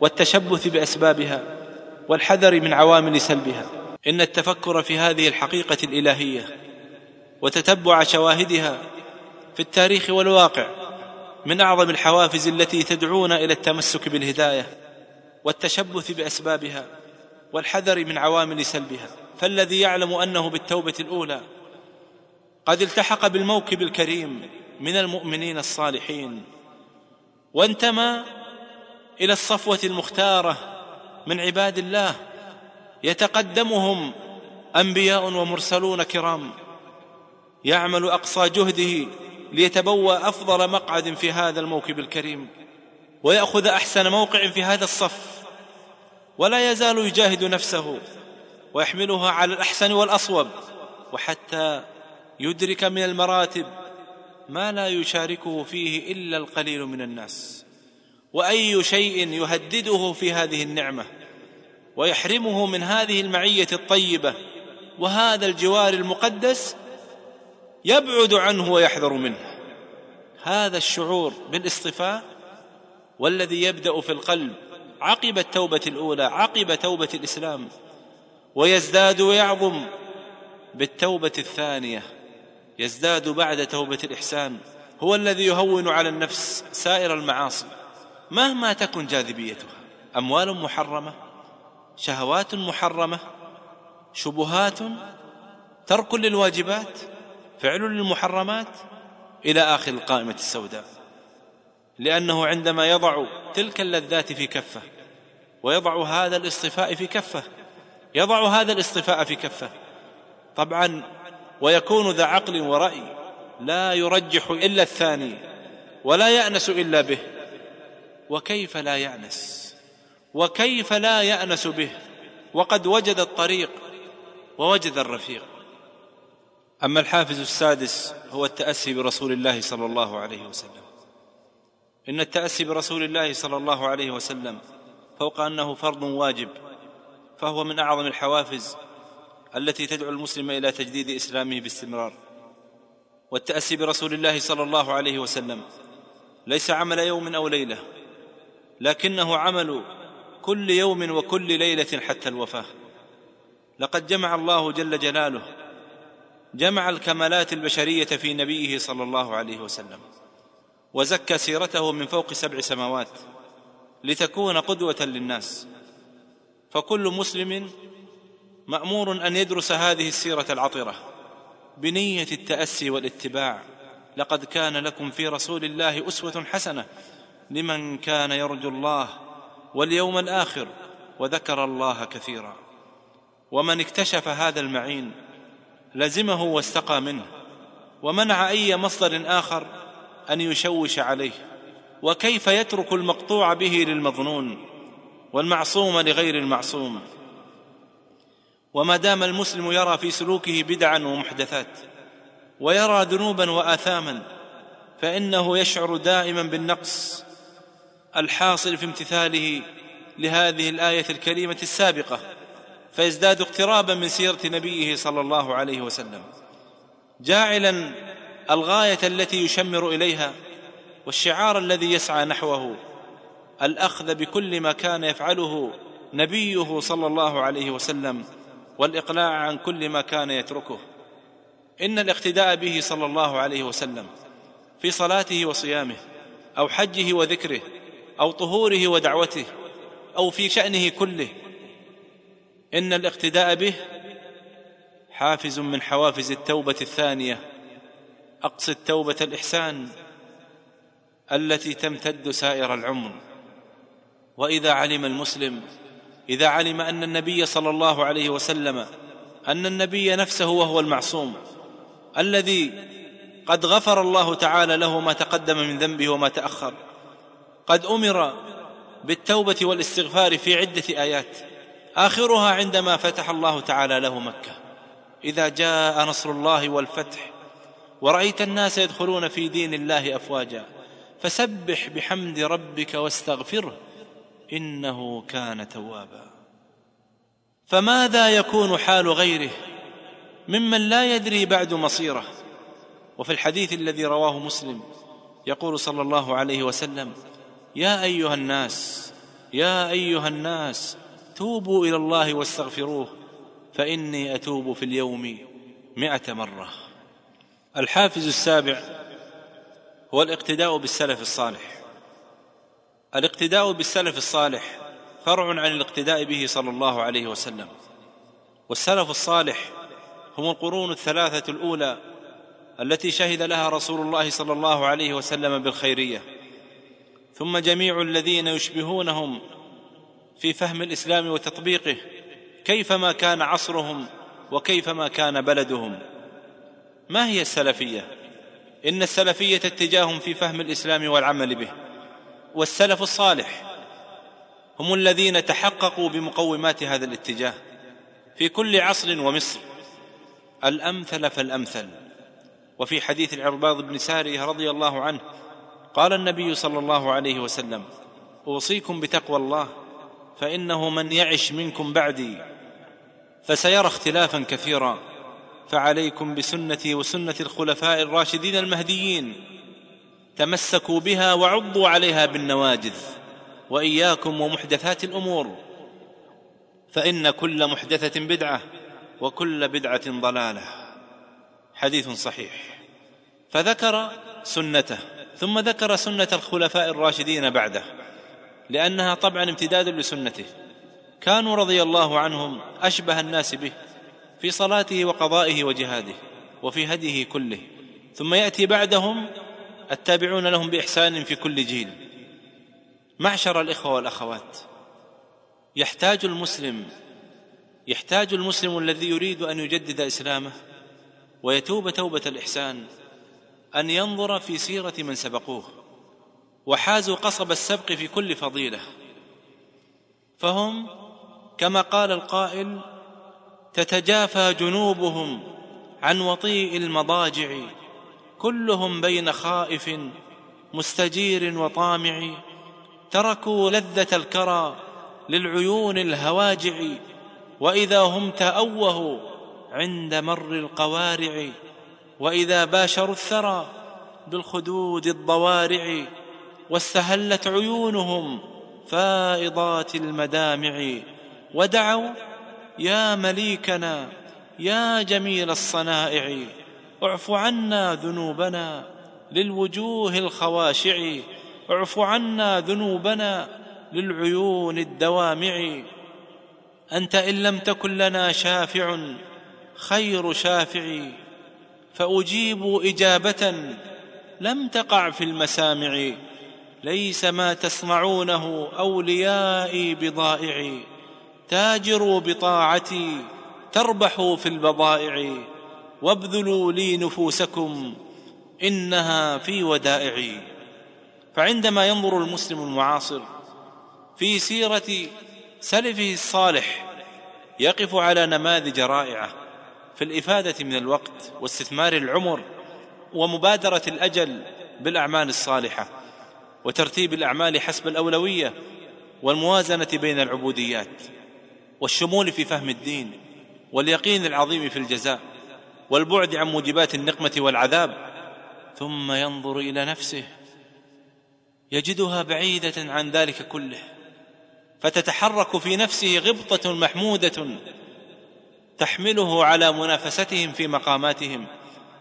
والتشبث بأسبابها والحذر من عوامل سلبها. إن التفكر في هذه الحقيقة الإلهية وتتبع شواهدها في التاريخ والواقع من أعظم الحوافز التي تدعونا إلى التمسك بالهداية والتشبث بأسبابها والحذر من عوامل سلبها. فالذي يعلم أنه بالتوبة الأولى قد التحق بالموكب الكريم من المؤمنين الصالحين. وانتمى إلى الصفوة المختارة من عباد الله يتقدمهم أنبياء ومرسلون كرام. يعمل أقصى جهده ليتبوأ أفضل مقعد في هذا الموكب الكريم ويأخذ أحسن موقع في هذا الصف. ولا يزال يجاهد نفسه ويحملها على الأحسن والأصوب وحتى يدرك من المراتب ما لا يشاركه فيه إلا القليل من الناس وأي شيء يهدده في هذه النعمة ويحرمه من هذه المعية الطيبة وهذا الجوار المقدس يبعد عنه ويحذر منه. هذا الشعور بالاصطفاء والذي يبدأ في القلب عقب التوبة الأولى عقب توبة الإسلام ويزداد ويعظم بالتوبة الثانية. يزداد بعد توبة الإحسان هو الذي يهون على النفس سائر المعاصي مهما تكن جاذبيتها. أموال محرمة شهوات محرمة شبهات ترك للواجبات فعل للمحرمات إلى آخر القائمة السوداء. لأنه عندما يضع تلك اللذات في كفه ويضع هذا الاصطفاء في كفه يضع هذا الاصطفاء في كفه طبعا ويكون ذا عقل ورأي لا يرجح إلا الثاني ولا يأنس إلا به. وكيف لا يأنس؟ وكيف لا يأنس به؟ وقد وجد الطريق ووجد الرفيق. أما الحافز السادس هو التأسي برسول الله صلى الله عليه وسلم. إن التأسي برسول الله صلى الله عليه وسلم فوق أنه فرض واجب فهو من أعظم الحوافز التي تدعو المسلم إلى تجديد إسلامه باستمرار والتأسي برسول الله صلى الله عليه وسلم. ليس عمل يوم أو ليلة لكنه عمل كل يوم وكل ليلة حتى الوفاة. لقد جمع الله جل جلاله جمع الكمالات البشرية في نبيه صلى الله عليه وسلم وزكى سيرته من فوق سبع سماوات لتكون قدوة للناس. فكل مسلم مأمور أن يدرس هذه السيرة العطرة. بنية التأسي والاتباع. لقد كان لكم في رسول الله أسوة حسنة لمن كان يرجو الله واليوم الآخر وذكر الله كثيرا. ومن اكتشف هذا المعين لزمه واستقى منه ومنع أي مصدر آخر أن يشوش عليه. وكيف يترك المقطوع به للمظنون والمعصوم لغير المعصوم؟ وما دام المسلم يرى في سلوكه بدعا ومحدثات ويرى ذنوبا واثاما فإنه يشعر دائما بالنقص الحاصل في امتثاله لهذه الآية الكريمة السابقة فيزداد اقترابا من سيرة نبيه صلى الله عليه وسلم جاعلا الغاية التي يشمر إليها والشعار الذي يسعى نحوه الأخذ بكل ما كان يفعله نبيه صلى الله عليه وسلم والإقلاع عن كل ما كان يتركه. إن الاقتداء به صلى الله عليه وسلم في صلاته وصيامه أو حجه وذكره أو طهوره ودعوته أو في شأنه كله إن الاقتداء به حافز من حوافز التوبة الثانية اقصد توبه الإحسان التي تمتد سائر العمر. وإذا علم المسلم إذا علم أن النبي صلى الله عليه وسلم أن النبي نفسه وهو المعصوم الذي قد غفر الله تعالى له ما تقدم من ذنبه وما تأخر قد أمر بالتوبة والاستغفار في عدة آيات آخرها عندما فتح الله تعالى له مكة. إذا جاء نصر الله والفتح ورأيت الناس يدخلون في دين الله أفواجا فسبح بحمد ربك واستغفره. إنه كان توابا. فماذا يكون حال غيره ممن لا يدري بعد مصيره؟ وفي الحديث الذي رواه مسلم يقول صلى الله عليه وسلم يا أيها الناس يا أيها الناس توبوا إلى الله واستغفروه فإني أتوب في اليوم مائه مرة. الحافز السابع هو الاقتداء بالسلف الصالح. الاقتداء بالسلف الصالح فرع عن الاقتداء به صلى الله عليه وسلم. والسلف الصالح هم القرون الثلاثة الأولى التي شهد لها رسول الله صلى الله عليه وسلم بالخيرية. ثم جميع الذين يشبهونهم في فهم الإسلام وتطبيقه كيفما كان عصرهم وكيفما كان بلدهم. ما هي السلفية؟ إن السلفية اتجاه في فهم الإسلام والعمل به. والسلف الصالح هم الذين تحققوا بمقومات هذا الاتجاه في كل عصر ومصر. الأمثل فالأمثل. وفي حديث العرباض بن سارية رضي الله عنه قال النبي صلى الله عليه وسلم أوصيكم بتقوى الله فإنه من يعش منكم بعدي فسيرى اختلافا كثيرا فعليكم بسنتي وسنة الخلفاء الراشدين المهديين تمسكوا بها وعضوا عليها بالنواجذ وإياكم ومحدثات الأمور فإن كل محدثة بدعة وكل بدعة ضلالة. حديث صحيح. فذكر سنته ثم ذكر سنة الخلفاء الراشدين بعده لأنها طبعا امتداد لسنته. كانوا رضي الله عنهم أشبه الناس به في صلاته وقضائه وجهاده وفي هديه كله. ثم يأتي بعدهم التابعون لهم بإحسان في كل جيل. معشر الإخوة والأخوات يحتاج المسلم يحتاج المسلم الذي يريد أن يجدد إسلامه ويتوب توبة الإحسان أن ينظر في سيرة من سبقوه وحازوا قصب السبق في كل فضيلة. فهم كما قال القائل تتجافى جنوبهم عن وطيء المضاجع. كلهم بين خائف مستجير وطامع تركوا لذة الكرى للعيون الهواجع وإذا هم تأوهوا عند مر القوارع وإذا باشروا الثرى بالخدود الضوارع واستهلت عيونهم فائضات المدامع ودعوا يا مليكنا يا جميل الصنائع. اعف عنا ذنوبنا للوجوه الخواشع. اعف عنا ذنوبنا للعيون الدوامع. أنت إن لم تكن لنا شافع خير شافع. فأجيب إجابة لم تقع في المسامع. ليس ما تسمعونه أوليائي بضائع. تاجروا بطاعتي تربحوا في البضائع. وابذلوا لي نفوسكم إنها في ودائعي. فعندما ينظر المسلم المعاصر في سيرة سلفه الصالح يقف على نماذج رائعة في الإفادة من الوقت واستثمار العمر ومبادرة الأجل بالأعمال الصالحة وترتيب الأعمال حسب الأولوية والموازنة بين العبوديات والشمول في فهم الدين واليقين العظيم في الجزاء. والبعد عن موجبات النقمة والعذاب. ثم ينظر إلى نفسه. يجدها بعيدة عن ذلك كله. فتتحرك في نفسه غبطة محمودة تحمله على منافستهم في مقاماتهم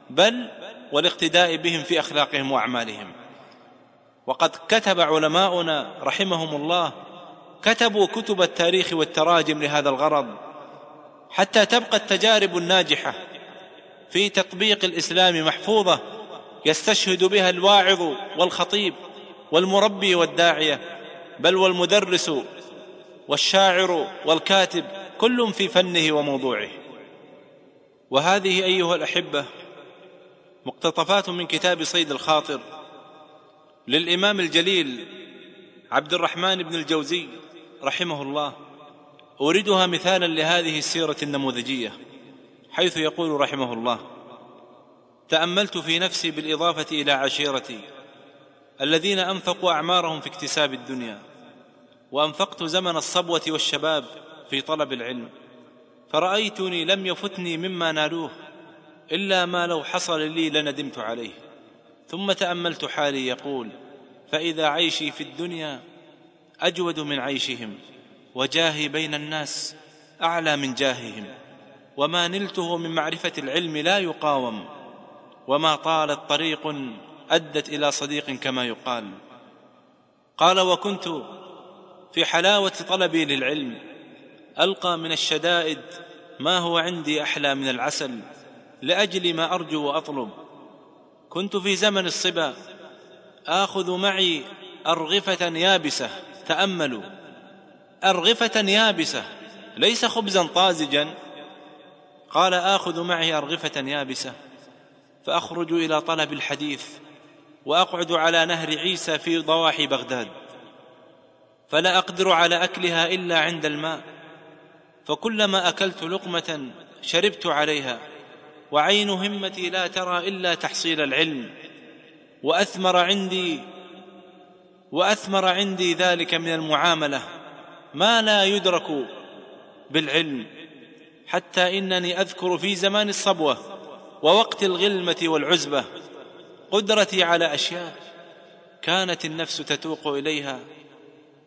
بل والاقتداء بهم في أخلاقهم وأعمالهم. وقد كتب علماؤنا رحمهم الله كتبوا كتب التاريخ والتراجم لهذا الغرض حتى تبقى التجارب الناجحة في تطبيق الإسلام محفوظة يستشهد بها الواعظ والخطيب والمربي والداعية بل والمدرس والشاعر والكاتب كل في فنه وموضوعه. وهذه أيها الأحبة مقتطفات من كتاب صيد الخاطر للإمام الجليل عبد الرحمن بن الجوزي رحمه الله. اوردها مثالا لهذه السيرة النموذجية. حيث يقول رحمه الله تأملت في نفسي بالإضافة إلى عشيرتي الذين أنفقوا أعمارهم في اكتساب الدنيا وأنفقت زمن الصبوة والشباب في طلب العلم فرأيتني لم يفتني مما نالوه إلا ما لو حصل لي لندمت عليه. ثم تأملت حالي يقول فإذا عيشي في الدنيا أجود من عيشهم وجاهي بين الناس أعلى من جاههم. وما نلته من معرفة العلم لا يقاوم وما طالت طريق أدت إلى صديق كما يقال. قال وكنت في حلاوة طلبي للعلم ألقى من الشدائد ما هو عندي أحلى من العسل لأجل ما أرجو وأطلب. كنت في زمن الصبا آخذ معي أرغفة يابسة تأملوا. أرغفة يابسة ليس خبزا طازجا. قال آخذ معي أرغفة يابسة فأخرج إلى طلب الحديث وأقعد على نهر عيسى في ضواحي بغداد فلا أقدر على أكلها إلا عند الماء فكلما أكلت لقمة شربت عليها وعين همتي لا ترى إلا تحصيل العلم وأثمر عندي وأثمر عندي ذلك من المعاملة ما لا يدرك بالعلم. حتى إنني أذكر في زمان الصبوة ووقت الغلمة والعزبة قدرتي على أشياء كانت النفس تتوق إليها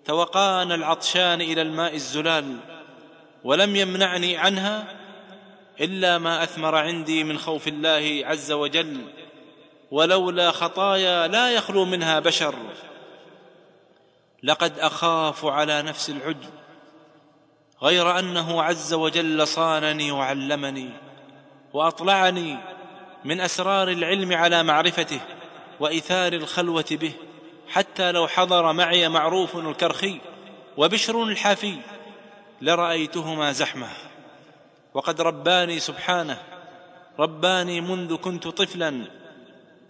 توقان العطشان إلى الماء الزلال ولم يمنعني عنها إلا ما أثمر عندي من خوف الله عز وجل ولولا خطايا لا يخلو منها بشر. لقد أخاف على نفس العجب غير أنه عز وجل صانني وعلمني وأطلعني من أسرار العلم على معرفته وإيثار الخلوة به حتى لو حضر معي معروف الكرخي وبشر الحافي لرأيتهما زحمة. وقد رباني سبحانه رباني منذ كنت طفلا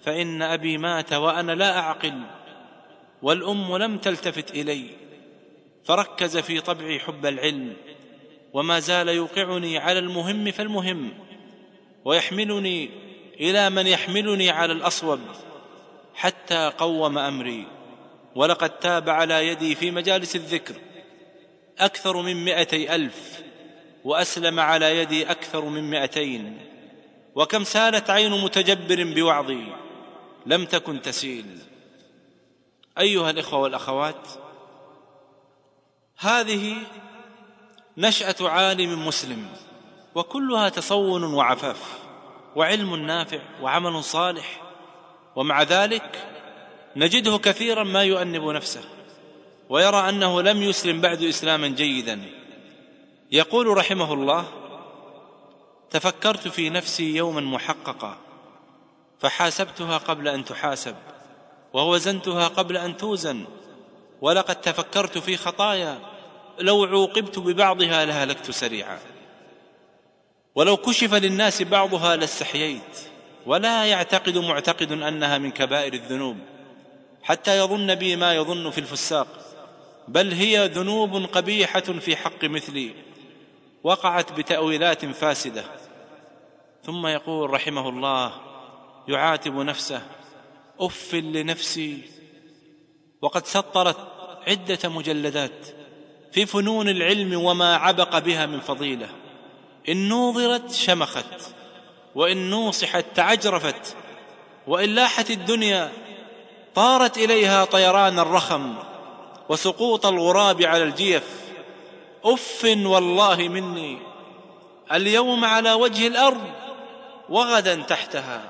فإن أبي مات وأنا لا أعقل والأم لم تلتفت إلي. فركز في طبعي حب العلم وما زال يوقعني على المهم فالمهم ويحملني إلى من يحملني على الأصوب حتى قوم أمري. ولقد تاب على يدي في مجالس الذكر أكثر من مائتي ألف وأسلم على يدي أكثر من مائتين وكم سالت عين متجبر بوعظي لم تكن تسيل. أيها الإخوة والأخوات هذه نشأة عالم مسلم وكلها تصون وعفاف وعلم نافع وعمل صالح ومع ذلك نجده كثيرا ما يؤنب نفسه ويرى أنه لم يسلم بعد إسلاما جيدا. يقول رحمه الله تفكرت في نفسي يوما محققا فحاسبتها قبل أن تحاسب ووزنتها قبل أن توزن ولقد تفكرت في خطايا لو عوقبت ببعضها لهلكت سريعا. ولو كشف للناس بعضها لاستحييت. ولا يعتقد معتقد أنها من كبائر الذنوب حتى يظن بي ما يظن في الفساق. بل هي ذنوب قبيحة في حق مثلي وقعت بتأويلات فاسدة. ثم يقول رحمه الله يعاتب نفسه أف لنفسي وقد سطرت عدة مجلدات في فنون العلم وما عبق بها من فضيلة. إن نوظرت شمخت وإن نوصحت تعجرفت وإن لاحت الدنيا طارت إليها طيران الرخم وسقوط الغراب على الجيف. أف والله مني اليوم على وجه الأرض وغدا تحتها.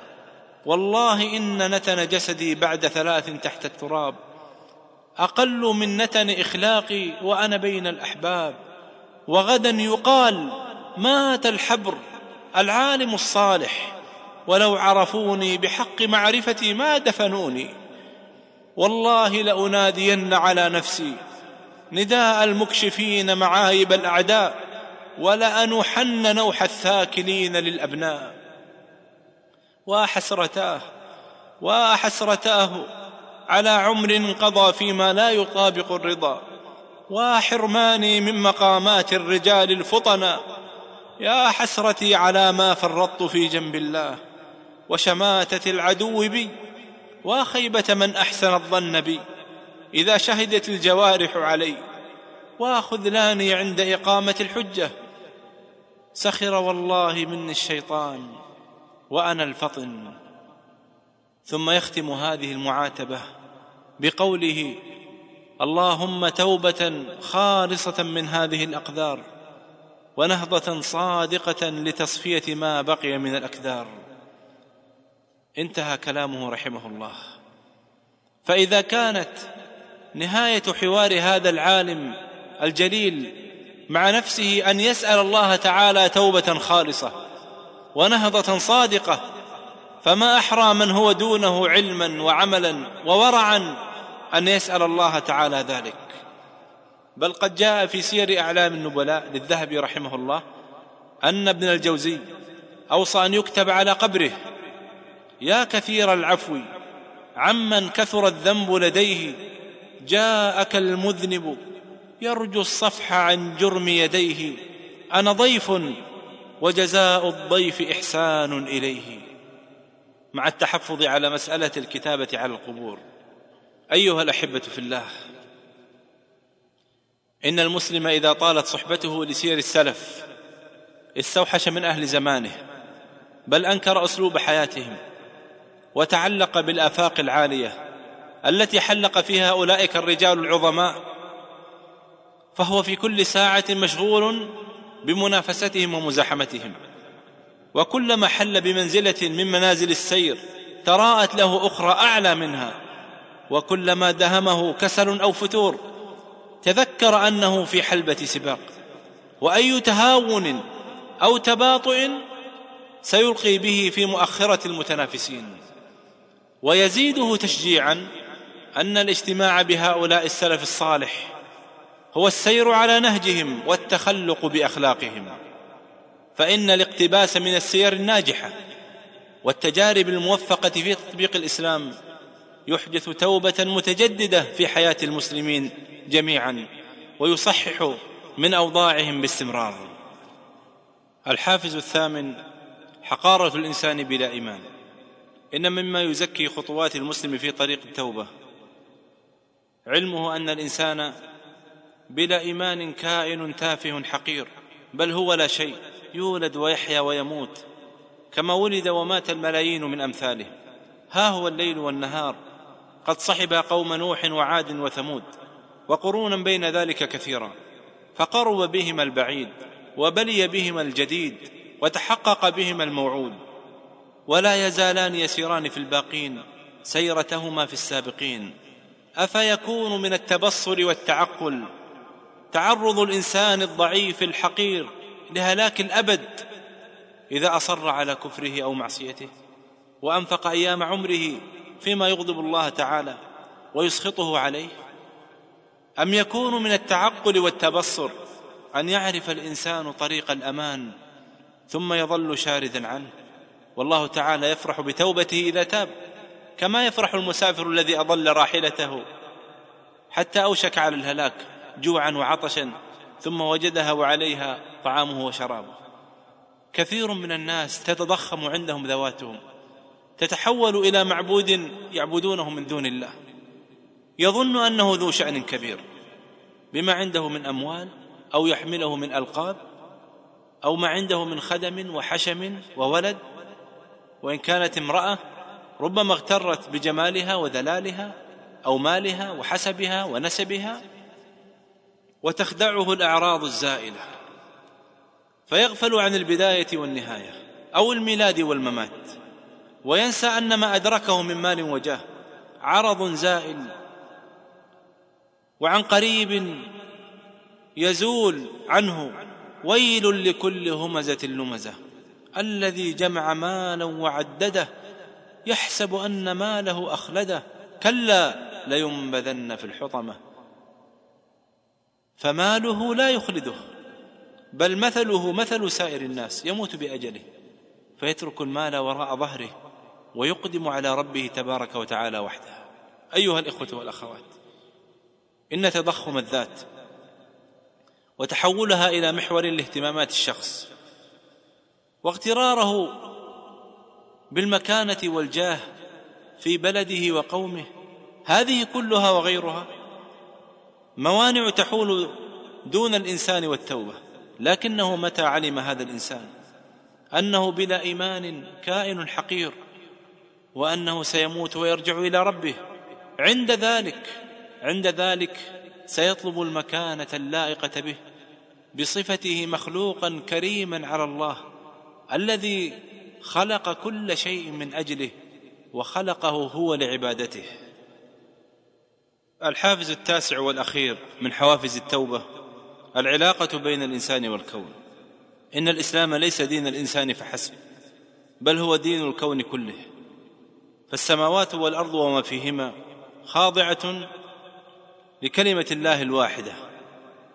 والله إن نتن جسدي بعد ثلاث تحت التراب. أقل من نتن إخلاقي وأنا بين الأحباب. وغدا يقال مات الحبر العالم الصالح ولو عرفوني بحق معرفتي ما دفنوني. والله لأنادين على نفسي نداء المكشفين معايب الأعداء ولأنوحن نوح الثاكلين للأبناء. وأحسرتاه وأحسرتاه على عمر قضى فيما لا يطابق الرضا. وحرماني من مقامات الرجال الفطنا يا حسرتي على ما فرطت في جنب الله. وشماتة العدو بي. وخيبة من أحسن الظن بي. إذا شهدت الجوارح علي. وخذلاني عند إقامة الحجة. سخر والله مني الشيطان. وأنا الفطن. ثم يختم هذه المعاتبة. بقوله اللهم توبة خالصة من هذه الأقدار ونهضة صادقة لتصفية ما بقي من الأكدار. انتهى كلامه رحمه الله. فإذا كانت نهاية حوار هذا العالم الجليل مع نفسه أن يسأل الله تعالى توبة خالصة ونهضة صادقة فما أحرى من هو دونه علما وعملا وورعا أن يسأل الله تعالى ذلك. بل قد جاء في سير أعلام النبلاء للذهبي رحمه الله أن ابن الجوزي أوصى أن يكتب على قبره يا كثير العفو عمن كثر الذنب لديه جاءك المذنب يرجو الصفح عن جرم يديه أنا ضيف وجزاء الضيف إحسان إليه. مع التحفظ على مسألة الكتابة على القبور. أيها الأحبة في الله إن المسلم إذا طالت صحبته لسير السلف استوحش من أهل زمانه بل أنكر أسلوب حياتهم وتعلق بالآفاق العالية التي حلق فيها أولئك الرجال العظماء فهو في كل ساعة مشغول بمنافستهم ومزاحمتهم. وكلما حل بمنزلة من منازل السير تراءت له أخرى أعلى منها وكلما دهمه كسل أو فتور تذكر أنه في حلبة سباق. وأي تهاون أو تباطؤ سيلقي به في مؤخرة المتنافسين. ويزيده تشجيعا أن الاجتماع بهؤلاء السلف الصالح هو السير على نهجهم والتخلق بأخلاقهم. فإن الاقتباس من السير الناجحة والتجارب الموفقة في تطبيق الإسلام يحدث توبة متجددة في حياة المسلمين جميعا ويصحح من أوضاعهم باستمرار. الحافز الثامن حقارة الإنسان بلا إيمان. إن مما يزكي خطوات المسلم في طريق التوبة علمه أن الإنسان بلا إيمان كائن تافه حقير بل هو لا شيء. يولد ويحيا ويموت كما ولد ومات الملايين من أمثاله. ها هو الليل والنهار. قد صحب قوم نوح وعاد وثمود وقرونا بين ذلك كثيرا. فقرب بهما البعيد وبلي بهما الجديد وتحقق بهما الموعود. ولا يزالان يسيران في الباقين سيرتهما في السابقين. أفيكون من التبصر والتعقل؟ تعرض الإنسان الضعيف الحقير لهلاك الأبد إذا أصر على كفره أو معصيته وأنفق أيام عمره فيما يغضب الله تعالى ويسخطه عليه. أم يكون من التعقل والتبصر أن يعرف الإنسان طريق الأمان ثم يظل شاردا عنه؟ والله تعالى يفرح بتوبته إذا تاب كما يفرح المسافر الذي أضل راحلته حتى أوشك على الهلاك جوعا وعطشا ثم وجدها وعليها طعامه وشرابه. كثير من الناس تتضخم عندهم ذواتهم. تتحول إلى معبود يعبدونه من دون الله. يظن أنه ذو شأن كبير. بما عنده من أموال أو يحمله من ألقاب أو ما عنده من خدم وحشم وولد وإن كانت امرأة ربما اغترت بجمالها ودلالها أو مالها وحسبها ونسبها وتخدعه الأعراض الزائلة. فيغفل عن البداية والنهاية أو الميلاد والممات وينسى أن ما أدركه من مال وجاه عرض زائل وعن قريب يزول عنه ويل لكل همزة لمزة. الذي جمع مالا وعدده يحسب أن ماله أخلده كلا لينبذن في الحطمة. فماله لا يخلده. بل مثله مثل سائر الناس يموت بأجله فيترك المال وراء ظهره ويقدم على ربه تبارك وتعالى وحده. أيها الإخوة والأخوات إن تضخم الذات وتحولها إلى محور لاهتمامات الشخص واغتراره بالمكانة والجاه في بلده وقومه هذه كلها وغيرها موانع تحول دون الإنسان والتوبة. لكنه متى علم هذا الإنسان؟ أنه بلا إيمان كائن حقير وأنه سيموت ويرجع إلى ربه. عند ذلك عند ذلك سيطلب المكانة اللائقة به بصفته مخلوقا كريما على الله الذي خلق كل شيء من أجله وخلقه هو لعبادته. الحافز التاسع والأخير من حوافز التوبة العلاقة بين الإنسان والكون. إن الإسلام ليس دين الإنسان فحسب بل هو دين الكون كله. فالسماوات والأرض وما فيهما خاضعة لكلمة الله الواحدة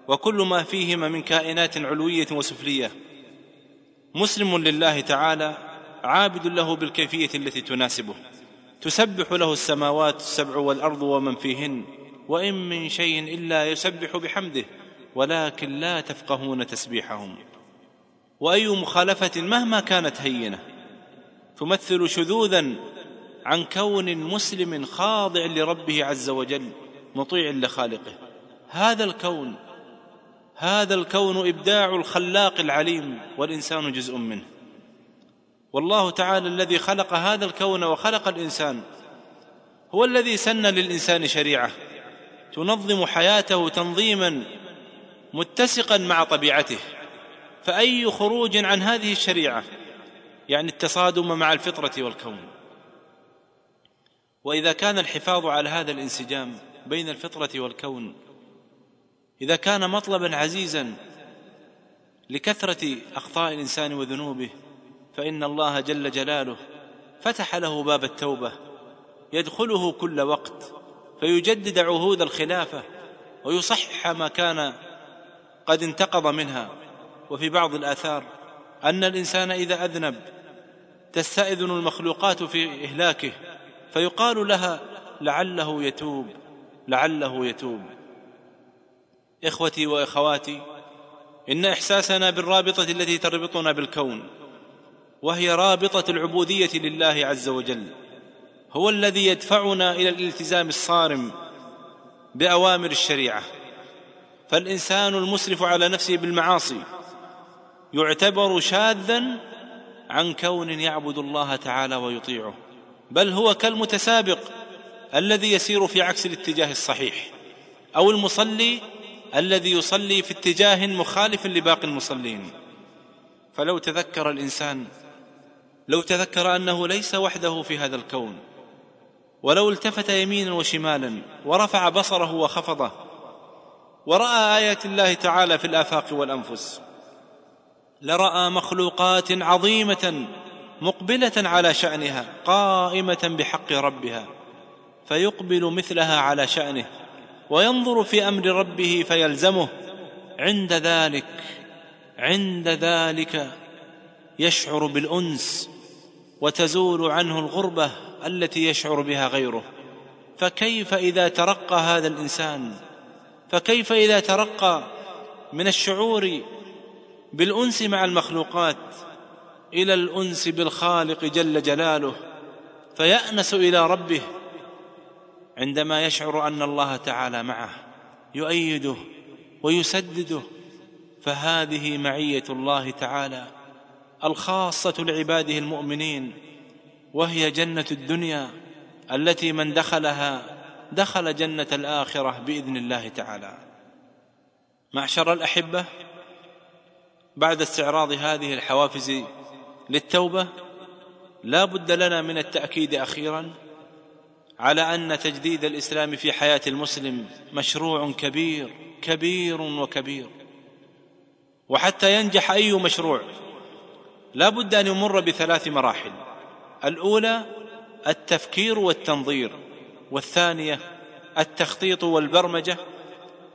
وكل ما فيهما من كائنات علوية وسفلية. مسلم لله تعالى عابد له بالكيفية التي تناسبه. تسبح له السماوات السبع والأرض ومن فيهن وإن من شيء إلا يسبح بحمده. ولكن لا تفقهون تسبيحهم. وأي مخالفة مهما كانت هينة. تمثل شذوذا عن كون مسلم خاضع لربه عز وجل مطيع لخالقه. هذا الكون هذا الكون إبداع الخلاق العليم والإنسان جزء منه. والله تعالى الذي خلق هذا الكون وخلق الإنسان هو الذي سن للإنسان شريعة. تنظم حياته تنظيما متسقا مع طبيعته. فأي خروج عن هذه الشريعة؟ يعني التصادم مع الفطرة والكون. وإذا كان الحفاظ على هذا الانسجام بين الفطرة والكون إذا كان مطلبا عزيزا لكثرة أخطاء الإنسان وذنوبه فإن الله جل جلاله فتح له باب التوبة يدخله كل وقت فيجدد عهود الخلافة ويصحح ما كان قد انتقض منها. وفي بعض الآثار أن الإنسان إذا أذنب تستأذن المخلوقات في إهلاكه فيقال لها لعله يتوب لعله يتوب. إخوتي وإخواتي إن إحساسنا بالرابطة التي تربطنا بالكون وهي رابطة العبودية لله عز وجل هو الذي يدفعنا إلى الالتزام الصارم بأوامر الشريعة. فالإنسان المسرف على نفسه بالمعاصي يعتبر شاذا عن كون يعبد الله تعالى ويطيعه بل هو كالمتسابق الذي يسير في عكس الاتجاه الصحيح أو المصلي الذي يصلي في اتجاه مخالف لباقي المصلين. فلو تذكر الإنسان لو تذكر أنه ليس وحده في هذا الكون ولو التفت يمينا وشمالا ورفع بصره وخفضه ورأى آيات الله تعالى في الآفاق والأنفس. لرأى مخلوقات عظيمة مقبلة على شأنها قائمة بحق ربها فيقبل مثلها على شأنه وينظر في أمر ربه فيلزمه. عند ذلك عند ذلك يشعر بالأنس وتزول عنه الغربة التي يشعر بها غيره. فكيف إذا ترقى هذا الإنسان؟ فكيف إذا ترقى من الشعور بالأنس مع المخلوقات إلى الأنس بالخالق جل جلاله فيأنس إلى ربه عندما يشعر أن الله تعالى معه يؤيده ويسدده فهذه معية الله تعالى الخاصة لعباده المؤمنين وهي جنة الدنيا التي من دخلها دخل جنة الآخرة بإذن الله تعالى. معشر الأحبة بعد استعراض هذه الحوافز للتوبة لا بد لنا من التأكيد أخيرا على أن تجديد الإسلام في حياة المسلم مشروع كبير كبير وكبير. وحتى ينجح أي مشروع لا بد أن يمر بثلاث مراحل. الأولى التفكير والتنظير. والثانية التخطيط والبرمجة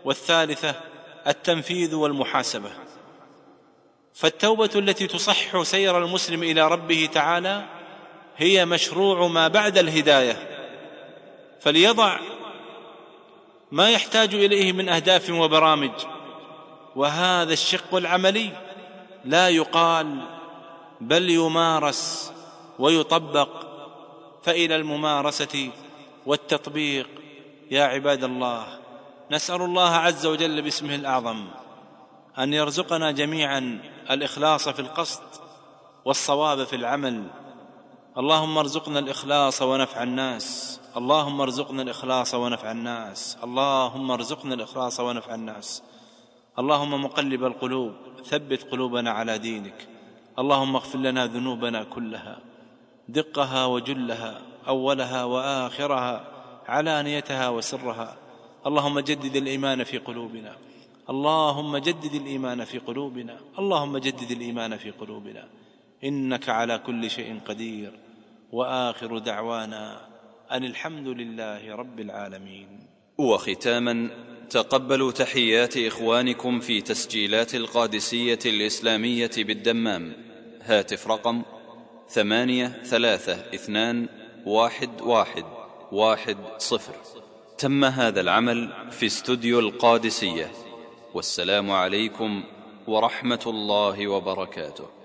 والثالثة التنفيذ والمحاسبة. فالتوبة التي تصحح سير المسلم إلى ربه تعالى هي مشروع ما بعد الهداية. فليضع ما يحتاج إليه من أهداف وبرامج. وهذا الشق العملي لا يقال بل يمارس ويطبق. فإلى الممارسة والتطبيق. يا عباد الله نسأل الله عز وجل باسمه الأعظم أن يرزقنا جميعا الإخلاص في القصد والصواب في العمل. اللهم ارزقنا الإخلاص ونفع الناس. اللهم ارزقنا الإخلاص ونفع الناس. اللهم ارزقنا الإخلاص ونفع الناس. اللهم مقلب القلوب ثبت قلوبنا على دينك. اللهم اغفر لنا ذنوبنا كلها دقها وجلها. أولها وآخرها علانيتها وسرها. اللهم جدد الإيمان في قلوبنا. اللهم جدد الإيمان في قلوبنا. اللهم جدد الإيمان في قلوبنا. إنك على كل شيء قدير. وآخر دعوانا أن الحمد لله رب العالمين. وختاما تقبلوا تحيات إخوانكم في تسجيلات القادسية الإسلامية بالدمام. هاتف رقم ثمانية ثلاثة اثنان واحد واحد واحد صفر. تم هذا العمل في استوديو القادسية. والسلام عليكم ورحمة الله وبركاته.